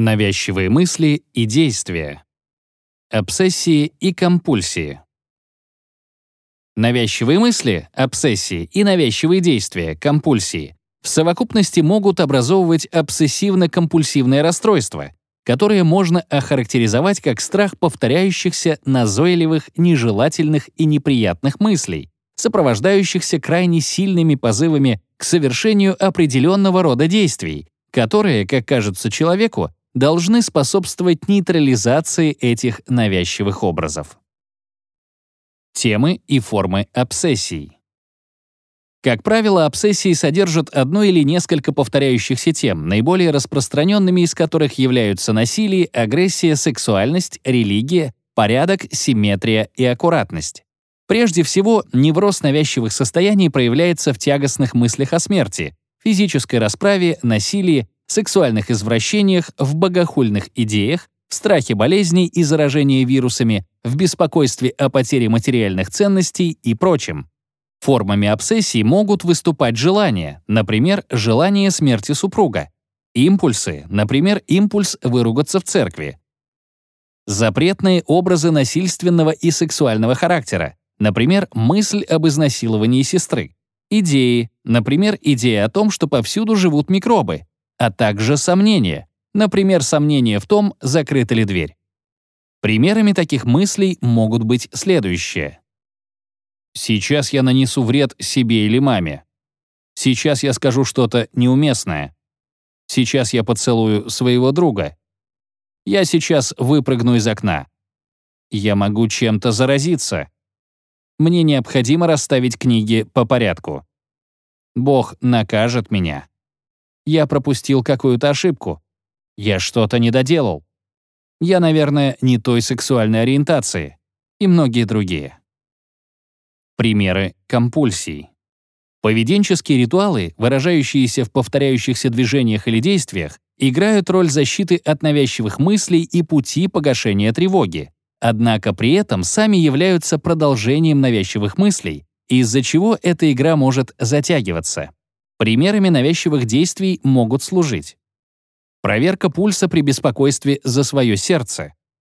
Навязчивые мысли и действия. Обсессии и компульсии. Навязчивые мысли, обсессии и навязчивые действия, компульсии в совокупности могут образовывать обсессивно-компульсивное расстройство, которое можно охарактеризовать как страх повторяющихся назойливых, нежелательных и неприятных мыслей, сопровождающихся крайне сильными позывами к совершению определенного рода действий, которые, как кажется человеку, должны способствовать нейтрализации этих навязчивых образов. Темы и формы обсессий. Как правило, обсессии содержат одно или несколько повторяющихся тем, наиболее распространенными из которых являются насилие, агрессия, сексуальность, религия, порядок, симметрия и аккуратность. Прежде всего, невроз навязчивых состояний проявляется в тягостных мыслях о смерти, физической расправе, насилии, сексуальных извращениях, в богохульных идеях, в страхе болезней и заражения вирусами, в беспокойстве о потере материальных ценностей и прочем. Формами обсессии могут выступать желания, например, желание смерти супруга, импульсы, например, импульс выругаться в церкви, запретные образы насильственного и сексуального характера, например, мысль об изнасиловании сестры, идеи, например, идея о том, что повсюду живут микробы, а также сомнения, например, сомнения в том, закрыта ли дверь. Примерами таких мыслей могут быть следующие. Сейчас я нанесу вред себе или маме. Сейчас я скажу что-то неуместное. Сейчас я поцелую своего друга. Я сейчас выпрыгну из окна. Я могу чем-то заразиться. Мне необходимо расставить книги по порядку. Бог накажет меня. Я пропустил какую-то ошибку. Я что-то не доделал. Я, наверное, не той сексуальной ориентации. И многие другие. Примеры компульсий. Поведенческие ритуалы, выражающиеся в повторяющихся движениях или действиях, играют роль защиты от навязчивых мыслей и пути погашения тревоги. Однако при этом сами являются продолжением навязчивых мыслей, из-за чего эта игра может затягиваться. Примерами навязчивых действий могут служить. Проверка пульса при беспокойстве за свое сердце,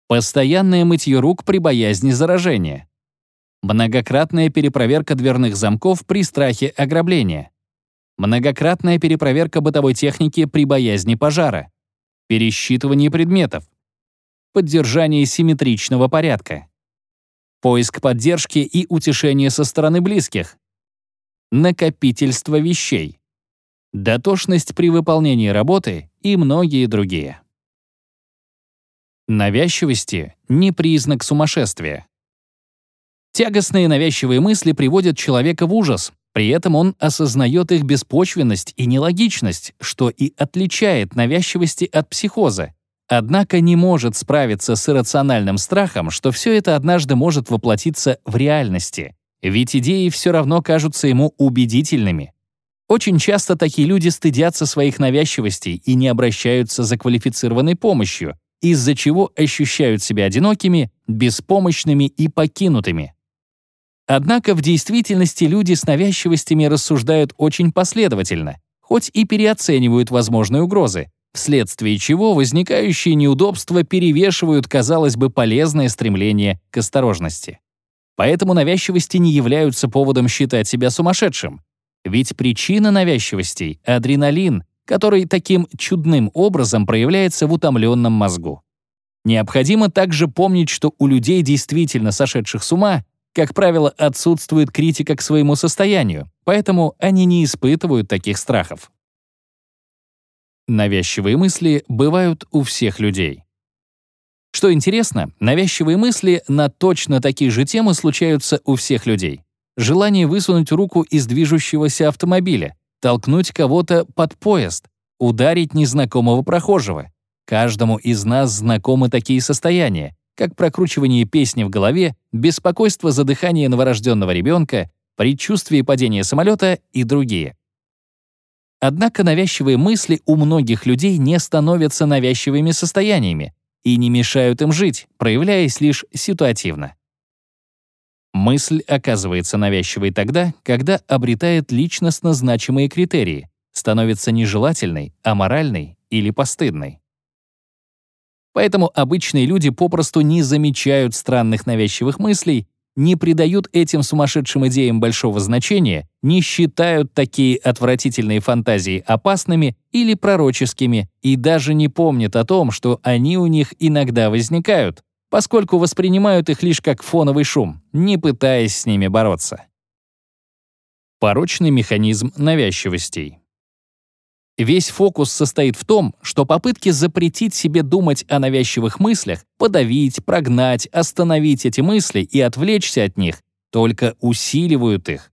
постоянное мытье рук при боязни заражения, многократная перепроверка дверных замков при страхе ограбления, многократная перепроверка бытовой техники при боязни пожара, пересчитывание предметов, поддержание симметричного порядка, поиск поддержки и утешения со стороны близких, накопительство вещей, дотошность при выполнении работы и многие другие. Навязчивости — не признак сумасшествия. Тягостные навязчивые мысли приводят человека в ужас, при этом он осознает их беспочвенность и нелогичность, что и отличает навязчивости от психоза, однако не может справиться с иррациональным страхом, что все это однажды может воплотиться в реальности, ведь идеи все равно кажутся ему убедительными. Очень часто такие люди стыдятся своих навязчивостей и не обращаются за квалифицированной помощью, из-за чего ощущают себя одинокими, беспомощными и покинутыми. Однако в действительности люди с навязчивостями рассуждают очень последовательно, хоть и переоценивают возможные угрозы, вследствие чего возникающие неудобства перевешивают, казалось бы, полезное стремление к осторожности. Поэтому навязчивости не являются поводом считать себя сумасшедшим. Ведь причина навязчивостей — адреналин, который таким чудным образом проявляется в утомленном мозгу. Необходимо также помнить, что у людей, действительно сошедших с ума, как правило, отсутствует критика к своему состоянию, поэтому они не испытывают таких страхов. Навязчивые мысли бывают у всех людей. Что интересно, навязчивые мысли на точно такие же темы случаются у всех людей. Желание высунуть руку из движущегося автомобиля, толкнуть кого-то под поезд, ударить незнакомого прохожего. Каждому из нас знакомы такие состояния, как прокручивание песни в голове, беспокойство за дыхание новорожденного ребенка, предчувствие падения самолета и другие. Однако навязчивые мысли у многих людей не становятся навязчивыми состояниями и не мешают им жить, проявляясь лишь ситуативно. Мысль оказывается навязчивой тогда, когда обретает личностно значимые критерии, становится нежелательной, аморальной или постыдной. Поэтому обычные люди попросту не замечают странных навязчивых мыслей, не придают этим сумасшедшим идеям большого значения, не считают такие отвратительные фантазии опасными или пророческими и даже не помнят о том, что они у них иногда возникают, поскольку воспринимают их лишь как фоновый шум, не пытаясь с ними бороться. Порочный механизм навязчивостей. Весь фокус состоит в том, что попытки запретить себе думать о навязчивых мыслях, подавить, прогнать, остановить эти мысли и отвлечься от них, только усиливают их.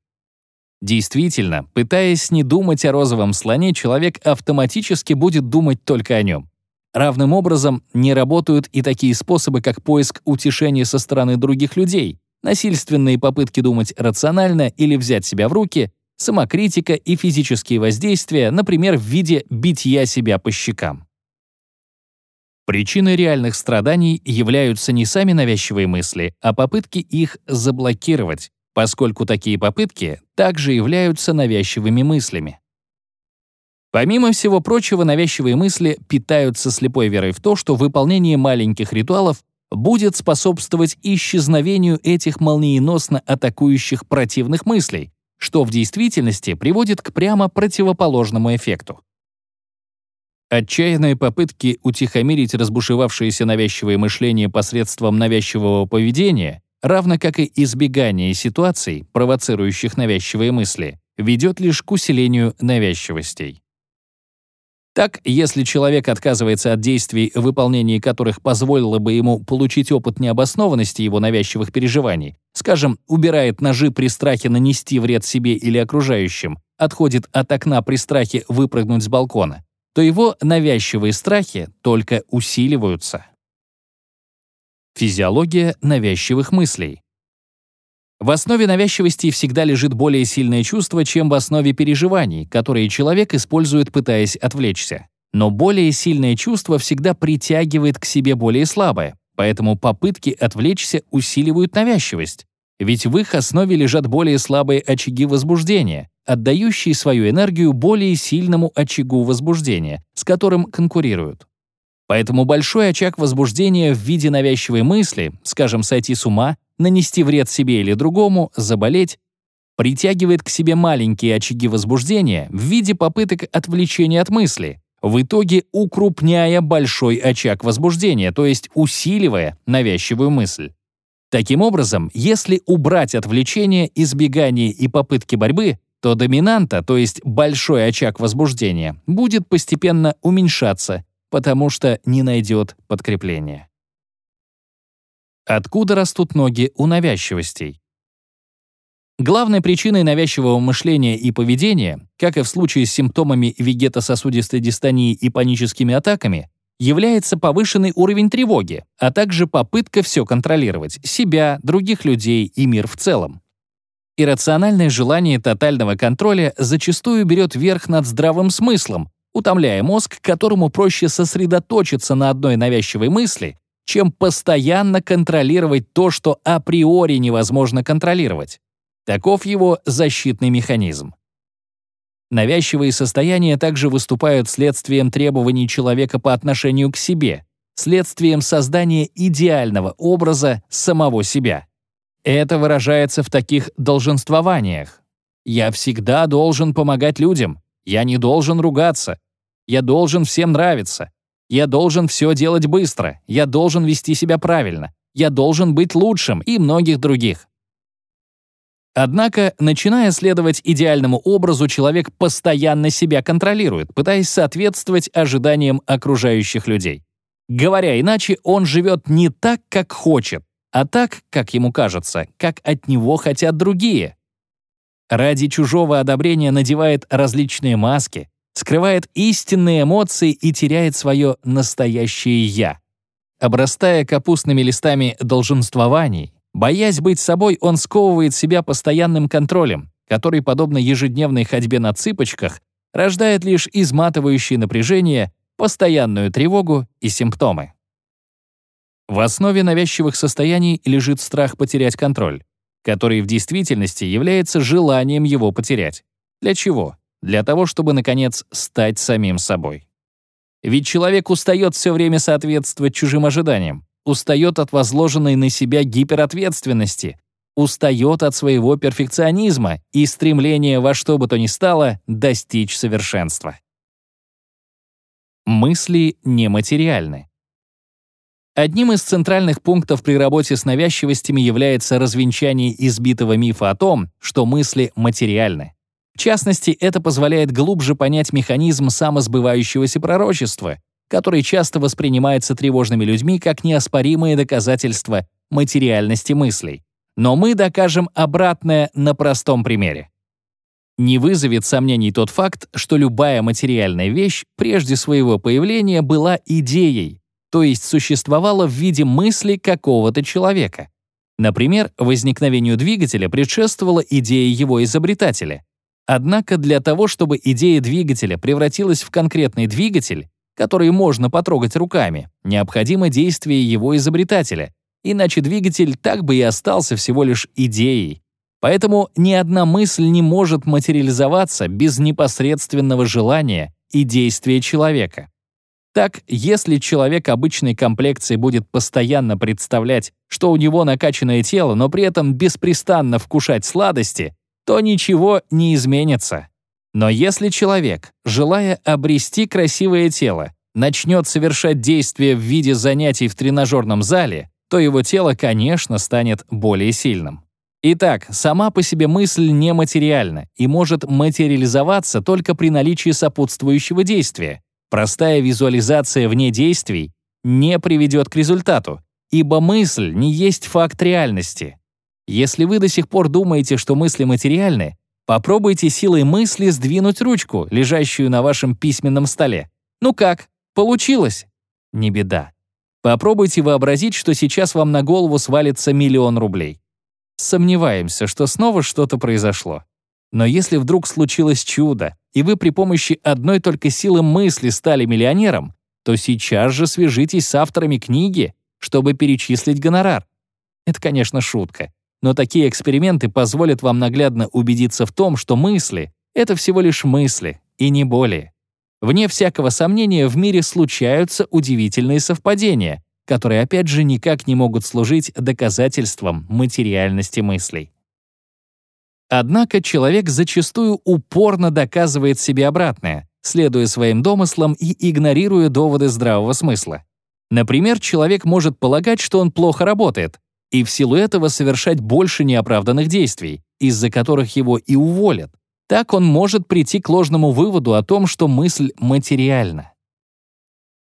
Действительно, пытаясь не думать о розовом слоне, человек автоматически будет думать только о нем. Равным образом не работают и такие способы, как поиск утешения со стороны других людей, насильственные попытки думать рационально или взять себя в руки, самокритика и физические воздействия, например, в виде битья себя по щекам. Причиной реальных страданий являются не сами навязчивые мысли, а попытки их заблокировать, поскольку такие попытки также являются навязчивыми мыслями. Помимо всего прочего, навязчивые мысли питаются слепой верой в то, что выполнение маленьких ритуалов будет способствовать исчезновению этих молниеносно атакующих противных мыслей, что в действительности приводит к прямо противоположному эффекту. Отчаянные попытки утихомирить разбушевавшееся навязчивое мышление посредством навязчивого поведения, равно как и избегание ситуаций, провоцирующих навязчивые мысли, ведет лишь к усилению навязчивостей. Так, если человек отказывается от действий, выполнение которых позволило бы ему получить опыт необоснованности его навязчивых переживаний, скажем, убирает ножи при страхе нанести вред себе или окружающим, отходит от окна при страхе выпрыгнуть с балкона, то его навязчивые страхи только усиливаются. Физиология навязчивых мыслей. В основе навязчивости всегда лежит более сильное чувство, чем в основе переживаний, которые человек использует, пытаясь отвлечься. Но более сильное чувство всегда притягивает к себе более слабое, поэтому попытки отвлечься усиливают навязчивость. Ведь в их основе лежат более слабые очаги возбуждения, отдающие свою энергию более сильному очагу возбуждения, с которым конкурируют. Поэтому большой очаг возбуждения в виде навязчивой мысли, скажем, сойти с ума, нанести вред себе или другому, заболеть, притягивает к себе маленькие очаги возбуждения в виде попыток отвлечения от мысли, в итоге укрупняя большой очаг возбуждения, то есть усиливая навязчивую мысль. Таким образом, если убрать отвлечение, избегание и попытки борьбы, то доминанта, то есть большой очаг возбуждения, будет постепенно уменьшаться, потому что не найдет подкрепления. Откуда растут ноги у навязчивостей? Главной причиной навязчивого мышления и поведения, как и в случае с симптомами вегетососудистой дистонии и паническими атаками, является повышенный уровень тревоги, а также попытка все контролировать — себя, других людей и мир в целом. Иррациональное желание тотального контроля зачастую берет верх над здравым смыслом, утомляя мозг, которому проще сосредоточиться на одной навязчивой мысли, чем постоянно контролировать то, что априори невозможно контролировать. Таков его защитный механизм. Навязчивые состояния также выступают следствием требований человека по отношению к себе, следствием создания идеального образа самого себя. Это выражается в таких долженствованиях. «Я всегда должен помогать людям», «Я не должен ругаться», «Я должен всем нравиться», я должен все делать быстро, я должен вести себя правильно, я должен быть лучшим и многих других. Однако, начиная следовать идеальному образу, человек постоянно себя контролирует, пытаясь соответствовать ожиданиям окружающих людей. Говоря иначе, он живет не так, как хочет, а так, как ему кажется, как от него хотят другие. Ради чужого одобрения надевает различные маски, скрывает истинные эмоции и теряет свое настоящее «я». Обрастая капустными листами долженствований, боясь быть собой, он сковывает себя постоянным контролем, который, подобно ежедневной ходьбе на цыпочках, рождает лишь изматывающее напряжение, постоянную тревогу и симптомы. В основе навязчивых состояний лежит страх потерять контроль, который в действительности является желанием его потерять. Для чего? Для того, чтобы, наконец, стать самим собой. Ведь человек устает все время соответствовать чужим ожиданиям, устает от возложенной на себя гиперответственности, устает от своего перфекционизма и стремления во что бы то ни стало достичь совершенства. Мысли нематериальны. Одним из центральных пунктов при работе с навязчивостями является развенчание избитого мифа о том, что мысли материальны. В частности, это позволяет глубже понять механизм самосбывающегося пророчества, который часто воспринимается тревожными людьми как неоспоримое доказательство материальности мыслей. Но мы докажем обратное на простом примере. Не вызовет сомнений тот факт, что любая материальная вещь прежде своего появления была идеей, то есть существовала в виде мысли какого-то человека. Например, возникновению двигателя предшествовала идея его изобретателя. Однако для того, чтобы идея двигателя превратилась в конкретный двигатель, который можно потрогать руками, необходимо действие его изобретателя, иначе двигатель так бы и остался всего лишь идеей. Поэтому ни одна мысль не может материализоваться без непосредственного желания и действия человека. Так, если человек обычной комплекции будет постоянно представлять, что у него накачанное тело, но при этом беспрестанно вкушать сладости, то ничего не изменится. Но если человек, желая обрести красивое тело, начнет совершать действия в виде занятий в тренажерном зале, то его тело, конечно, станет более сильным. Итак, сама по себе мысль нематериальна и может материализоваться только при наличии сопутствующего действия, Простая визуализация вне действий не приведет к результату, ибо мысль не есть факт реальности. Если вы до сих пор думаете, что мысли материальны, попробуйте силой мысли сдвинуть ручку, лежащую на вашем письменном столе. Ну как, получилось? Не беда. Попробуйте вообразить, что сейчас вам на голову свалится миллион рублей. Сомневаемся, что снова что-то произошло. Но если вдруг случилось чудо, и вы при помощи одной только силы мысли стали миллионером, то сейчас же свяжитесь с авторами книги, чтобы перечислить гонорар. Это, конечно, шутка, но такие эксперименты позволят вам наглядно убедиться в том, что мысли — это всего лишь мысли, и не более. Вне всякого сомнения, в мире случаются удивительные совпадения, которые опять же никак не могут служить доказательством материальности мыслей. Однако человек зачастую упорно доказывает себе обратное, следуя своим домыслам и игнорируя доводы здравого смысла. Например, человек может полагать, что он плохо работает, и в силу этого совершать больше неоправданных действий, из-за которых его и уволят. Так он может прийти к ложному выводу о том, что мысль материальна.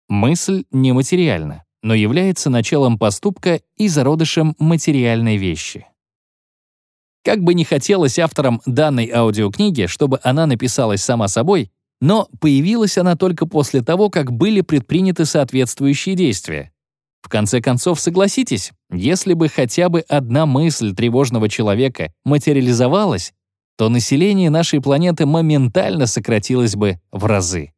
Мысль нематериальна, но является началом поступка и зародышем материальной вещи. Как бы не хотелось авторам данной аудиокниги, чтобы она написалась сама собой, но появилась она только после того, как были предприняты соответствующие действия. В конце концов, согласитесь, если бы хотя бы одна мысль тревожного человека материализовалась, то население нашей планеты моментально сократилось бы в разы.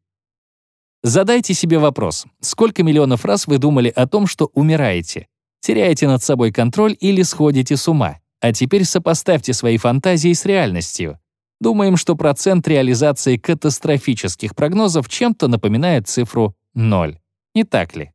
Задайте себе вопрос, сколько миллионов раз вы думали о том, что умираете, теряете над собой контроль или сходите с ума? А теперь сопоставьте свои фантазии с реальностью. Думаем, что процент реализации катастрофических прогнозов чем-то напоминает цифру 0. Не так ли?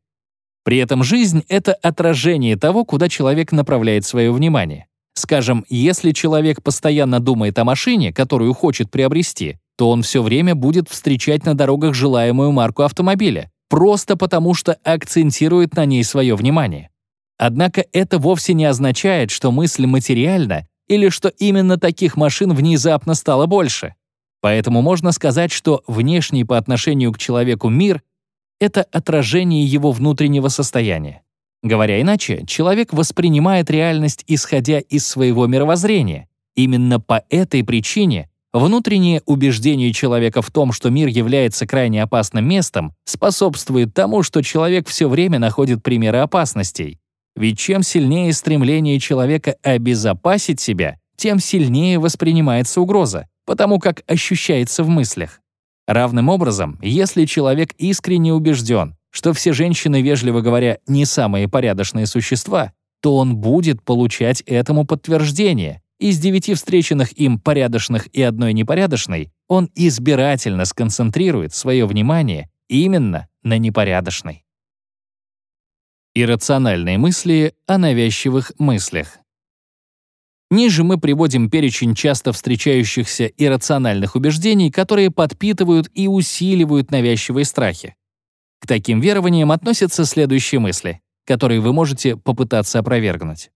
При этом жизнь — это отражение того, куда человек направляет свое внимание. Скажем, если человек постоянно думает о машине, которую хочет приобрести, то он все время будет встречать на дорогах желаемую марку автомобиля, просто потому что акцентирует на ней свое внимание. Однако это вовсе не означает, что мысль материальна или что именно таких машин внезапно стало больше. Поэтому можно сказать, что внешний по отношению к человеку мир — это отражение его внутреннего состояния. Говоря иначе, человек воспринимает реальность, исходя из своего мировоззрения. Именно по этой причине внутреннее убеждение человека в том, что мир является крайне опасным местом, способствует тому, что человек все время находит примеры опасностей. Ведь чем сильнее стремление человека обезопасить себя, тем сильнее воспринимается угроза, потому как ощущается в мыслях. Равным образом, если человек искренне убежден, что все женщины, вежливо говоря, не самые порядочные существа, то он будет получать этому подтверждение. Из девяти встреченных им порядочных и одной непорядочной он избирательно сконцентрирует свое внимание именно на непорядочной. Иррациональные мысли о навязчивых мыслях. Ниже мы приводим перечень часто встречающихся иррациональных убеждений, которые подпитывают и усиливают навязчивые страхи. К таким верованиям относятся следующие мысли, которые вы можете попытаться опровергнуть.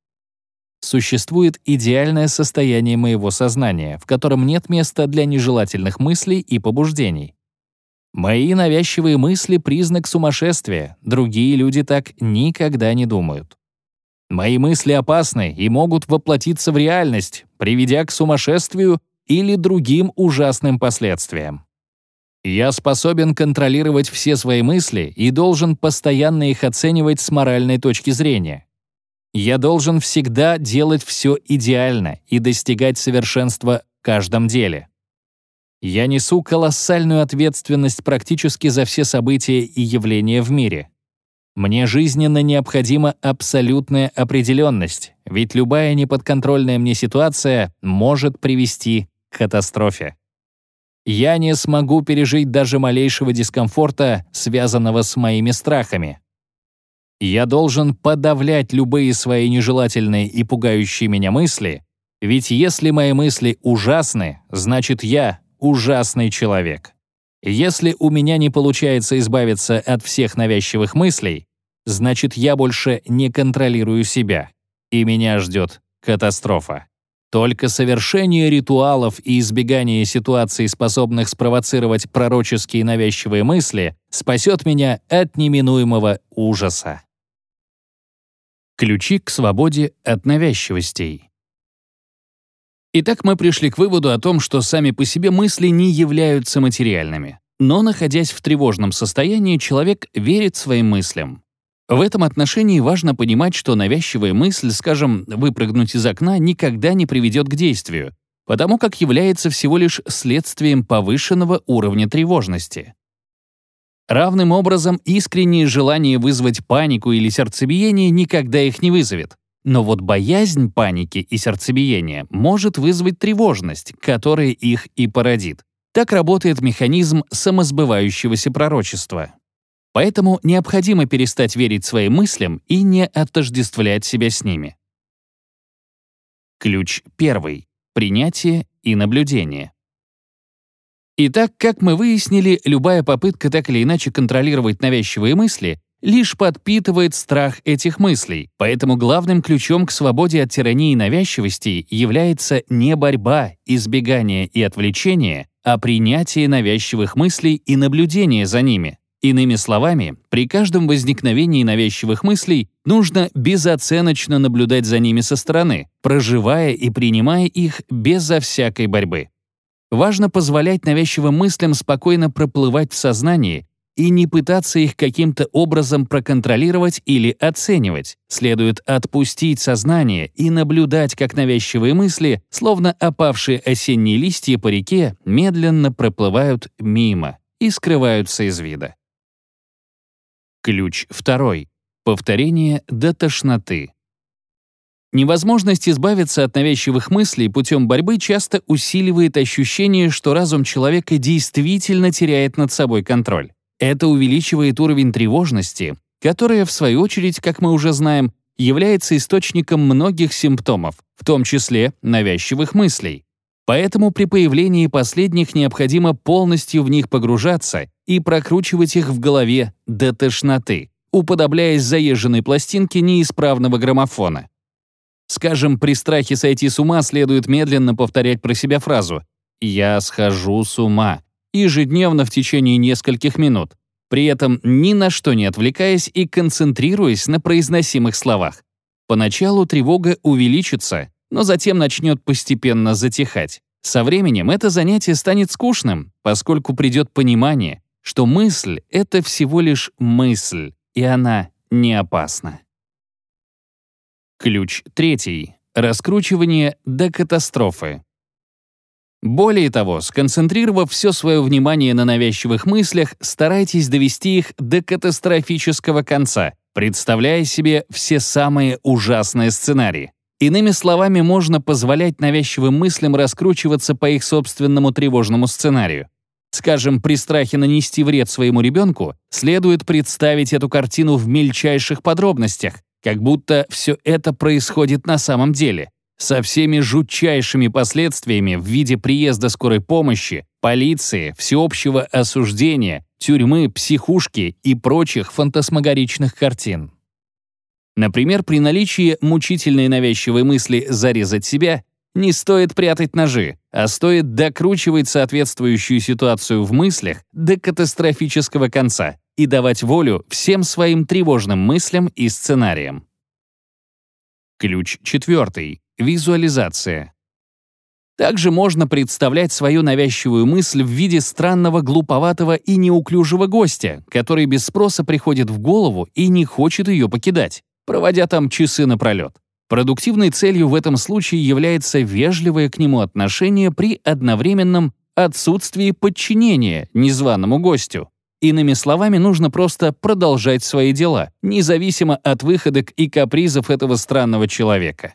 Существует идеальное состояние моего сознания, в котором нет места для нежелательных мыслей и побуждений. Мои навязчивые мысли — признак сумасшествия, другие люди так никогда не думают. Мои мысли опасны и могут воплотиться в реальность, приведя к сумасшествию или другим ужасным последствиям. Я способен контролировать все свои мысли и должен постоянно их оценивать с моральной точки зрения. Я должен всегда делать все идеально и достигать совершенства в каждом деле. Я несу колоссальную ответственность практически за все события и явления в мире. Мне жизненно необходима абсолютная определенность, ведь любая неподконтрольная мне ситуация может привести к катастрофе. Я не смогу пережить даже малейшего дискомфорта, связанного с моими страхами. Я должен подавлять любые свои нежелательные и пугающие меня мысли, ведь если мои мысли ужасны, значит я ужасный человек. Если у меня не получается избавиться от всех навязчивых мыслей, значит, я больше не контролирую себя, и меня ждет катастрофа. Только совершение ритуалов и избегание ситуаций, способных спровоцировать пророческие навязчивые мысли, спасет меня от неминуемого ужаса. Ключи к свободе от навязчивостей. Итак, мы пришли к выводу о том, что сами по себе мысли не являются материальными. Но, находясь в тревожном состоянии, человек верит своим мыслям. В этом отношении важно понимать, что навязчивая мысль, скажем, выпрыгнуть из окна, никогда не приведет к действию, потому как является всего лишь следствием повышенного уровня тревожности. Равным образом, искреннее желание вызвать панику или сердцебиение никогда их не вызовет. Но вот боязнь паники и сердцебиения может вызвать тревожность, которая их и породит. Так работает механизм самосбывающегося пророчества. Поэтому необходимо перестать верить своим мыслям и не отождествлять себя с ними. Ключ первый. Принятие и наблюдение. Итак, как мы выяснили, любая попытка так или иначе контролировать навязчивые мысли лишь подпитывает страх этих мыслей, поэтому главным ключом к свободе от тирании и навязчивости является не борьба, избегание и отвлечение, а принятие навязчивых мыслей и наблюдение за ними. Иными словами, при каждом возникновении навязчивых мыслей нужно безоценочно наблюдать за ними со стороны, проживая и принимая их безо всякой борьбы. Важно позволять навязчивым мыслям спокойно проплывать в сознании и не пытаться их каким-то образом проконтролировать или оценивать. Следует отпустить сознание и наблюдать, как навязчивые мысли, словно опавшие осенние листья по реке, медленно проплывают мимо и скрываются из вида. Ключ второй. Повторение до тошноты. Невозможность избавиться от навязчивых мыслей путем борьбы часто усиливает ощущение, что разум человека действительно теряет над собой контроль. Это увеличивает уровень тревожности, которая, в свою очередь, как мы уже знаем, является источником многих симптомов, в том числе навязчивых мыслей. Поэтому при появлении последних необходимо полностью в них погружаться и прокручивать их в голове до тошноты, уподобляясь заезженной пластинке неисправного граммофона. Скажем, при страхе сойти с ума следует медленно повторять про себя фразу «Я схожу с ума» ежедневно в течение нескольких минут, при этом ни на что не отвлекаясь и концентрируясь на произносимых словах. Поначалу тревога увеличится, но затем начнет постепенно затихать. Со временем это занятие станет скучным, поскольку придет понимание, что мысль — это всего лишь мысль, и она не опасна. Ключ третий. Раскручивание до катастрофы. Более того, сконцентрировав все свое внимание на навязчивых мыслях, старайтесь довести их до катастрофического конца, представляя себе все самые ужасные сценарии. Иными словами, можно позволять навязчивым мыслям раскручиваться по их собственному тревожному сценарию. Скажем, при страхе нанести вред своему ребенку, следует представить эту картину в мельчайших подробностях, как будто все это происходит на самом деле, со всеми жутчайшими последствиями в виде приезда скорой помощи, полиции, всеобщего осуждения, тюрьмы, психушки и прочих фантасмагоричных картин. Например, при наличии мучительной навязчивой мысли «зарезать себя» не стоит прятать ножи, а стоит докручивать соответствующую ситуацию в мыслях до катастрофического конца и давать волю всем своим тревожным мыслям и сценариям. Ключ четвертый. Визуализация. Также можно представлять свою навязчивую мысль в виде странного, глуповатого и неуклюжего гостя, который без спроса приходит в голову и не хочет ее покидать, проводя там часы напролет. Продуктивной целью в этом случае является вежливое к нему отношение при одновременном отсутствии подчинения незваному гостю. Иными словами, нужно просто продолжать свои дела, независимо от выходок и капризов этого странного человека.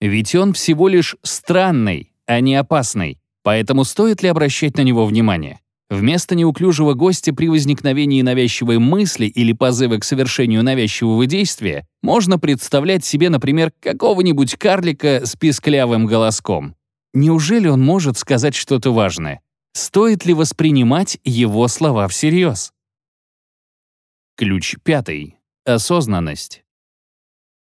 Ведь он всего лишь странный, а не опасный. Поэтому стоит ли обращать на него внимание? Вместо неуклюжего гостя при возникновении навязчивой мысли или позыва к совершению навязчивого действия можно представлять себе, например, какого-нибудь карлика с писклявым голоском. Неужели он может сказать что-то важное? Стоит ли воспринимать его слова всерьез? Ключ пятый. Осознанность.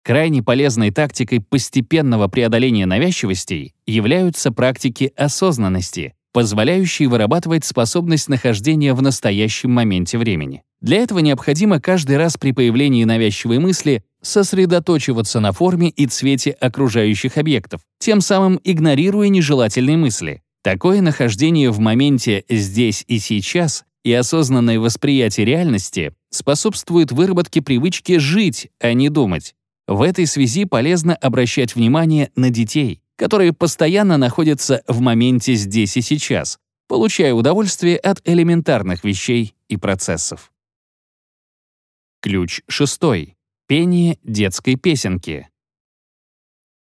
Крайне полезной тактикой постепенного преодоления навязчивостей являются практики осознанности, позволяющие вырабатывать способность нахождения в настоящем моменте времени. Для этого необходимо каждый раз при появлении навязчивой мысли сосредоточиваться на форме и цвете окружающих объектов, тем самым игнорируя нежелательные мысли. Такое нахождение в моменте «здесь и сейчас» и осознанное восприятие реальности способствует выработке привычки жить, а не думать. В этой связи полезно обращать внимание на детей, которые постоянно находятся в моменте здесь и сейчас, получая удовольствие от элементарных вещей и процессов. Ключ шестой. Пение детской песенки.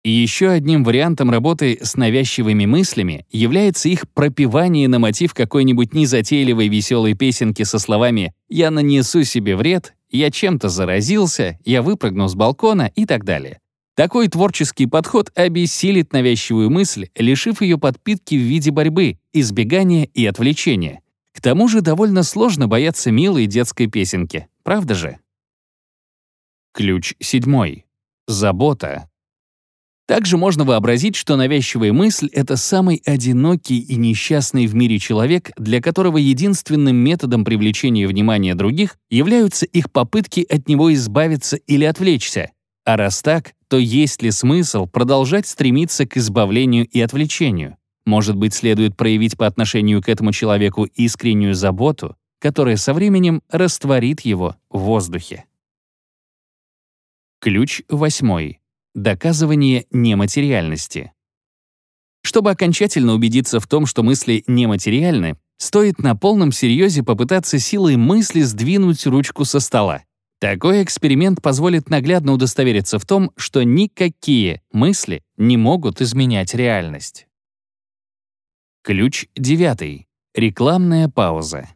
И еще одним вариантом работы с навязчивыми мыслями является их пропевание на мотив какой-нибудь незатейливой веселой песенки со словами «Я нанесу себе вред, я чем-то заразился, я выпрыгну с балкона и так далее. Такой творческий подход обессилит навязчивую мысль, лишив ее подпитки в виде борьбы, избегания и отвлечения. К тому же довольно сложно бояться милой детской песенки, правда же? Ключ седьмой. Забота. Также можно вообразить, что навязчивая мысль — это самый одинокий и несчастный в мире человек, для которого единственным методом привлечения внимания других являются их попытки от него избавиться или отвлечься. А раз так, то есть ли смысл продолжать стремиться к избавлению и отвлечению? Может быть, следует проявить по отношению к этому человеку искреннюю заботу, которая со временем растворит его в воздухе. Ключ восьмой. Доказывание нематериальности. Чтобы окончательно убедиться в том, что мысли нематериальны, стоит на полном серьезе попытаться силой мысли сдвинуть ручку со стола. Такой эксперимент позволит наглядно удостовериться в том, что никакие мысли не могут изменять реальность. Ключ девятый. Рекламная пауза.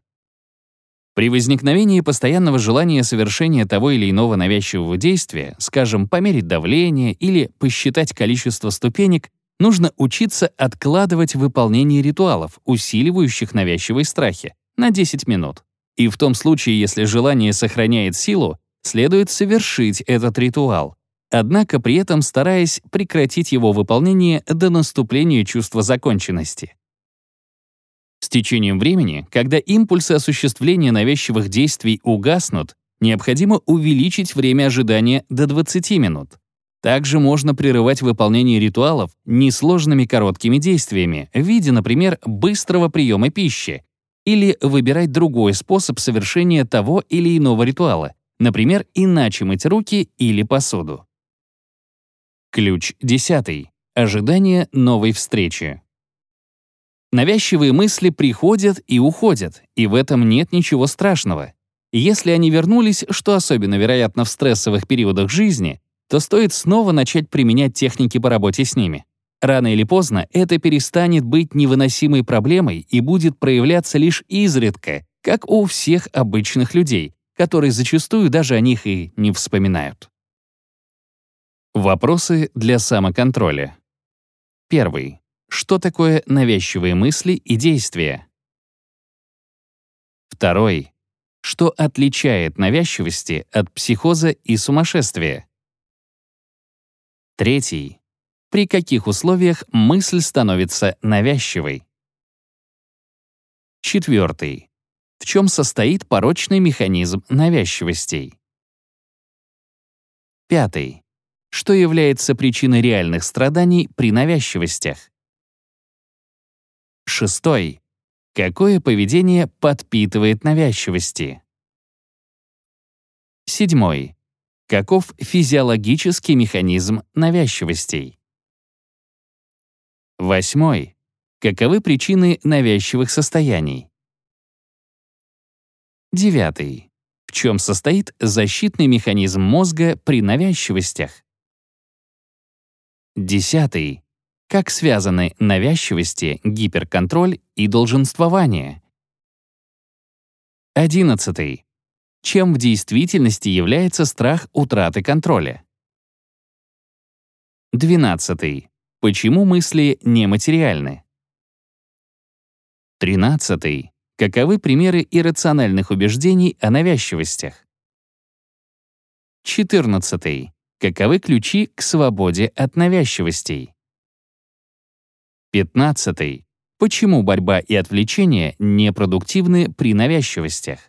При возникновении постоянного желания совершения того или иного навязчивого действия, скажем, померить давление или посчитать количество ступенек, нужно учиться откладывать выполнение ритуалов, усиливающих навязчивые страхи, на 10 минут. И в том случае, если желание сохраняет силу, следует совершить этот ритуал, однако при этом стараясь прекратить его выполнение до наступления чувства законченности. С течением времени, когда импульсы осуществления навязчивых действий угаснут, необходимо увеличить время ожидания до 20 минут. Также можно прерывать выполнение ритуалов несложными короткими действиями в виде, например, быстрого приема пищи, или выбирать другой способ совершения того или иного ритуала, например, иначе мыть руки или посуду. Ключ 10. Ожидание новой встречи. Навязчивые мысли приходят и уходят, и в этом нет ничего страшного. Если они вернулись, что особенно вероятно в стрессовых периодах жизни, то стоит снова начать применять техники по работе с ними. Рано или поздно это перестанет быть невыносимой проблемой и будет проявляться лишь изредка, как у всех обычных людей, которые зачастую даже о них и не вспоминают. Вопросы для самоконтроля. Первый. Что такое навязчивые мысли и действия? Второй. Что отличает навязчивости от психоза и сумасшествия? Третий. При каких условиях мысль становится навязчивой? Четвертый. В чем состоит порочный механизм навязчивостей? Пятый. Что является причиной реальных страданий при навязчивостях? Шестой. Какое поведение подпитывает навязчивости? Седьмой. Каков физиологический механизм навязчивостей? Восьмой. Каковы причины навязчивых состояний? Девятый. В чем состоит защитный механизм мозга при навязчивостях? Десятый. Как связаны навязчивости, гиперконтроль и долженствование? Одиннадцатый. Чем в действительности является страх утраты контроля? Двенадцатый. Почему мысли нематериальны? Тринадцатый. Каковы примеры иррациональных убеждений о навязчивостях? Четырнадцатый. Каковы ключи к свободе от навязчивостей? 15. Почему борьба и отвлечение непродуктивны при навязчивостях?